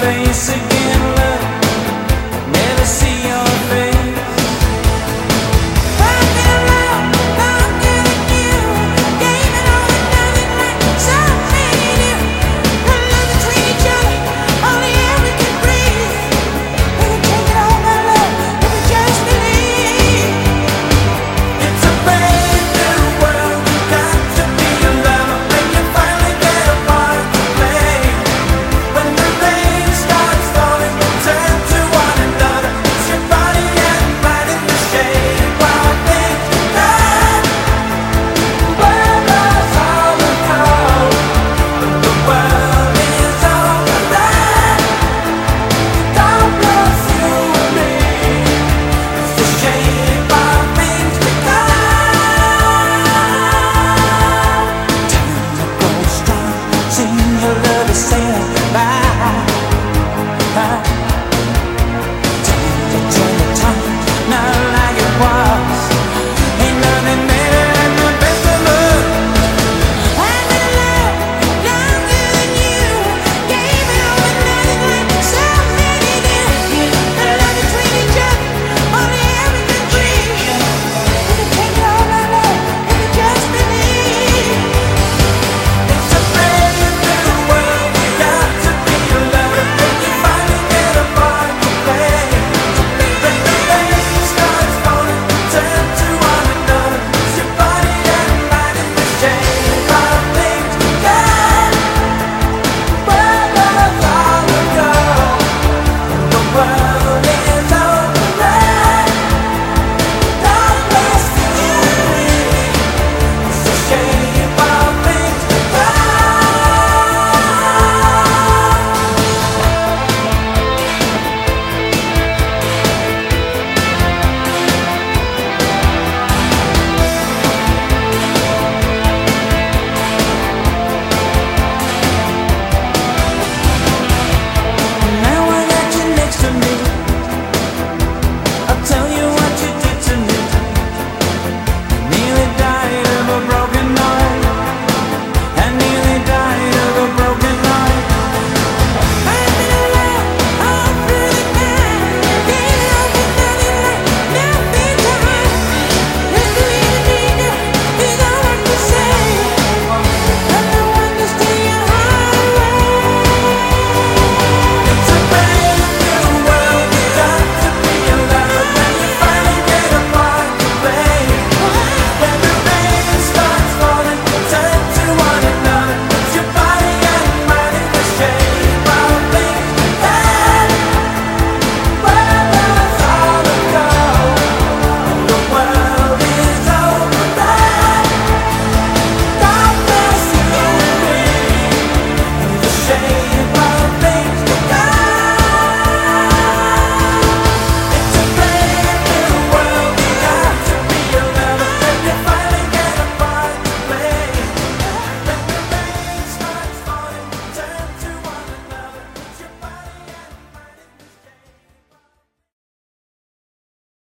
vem seguir.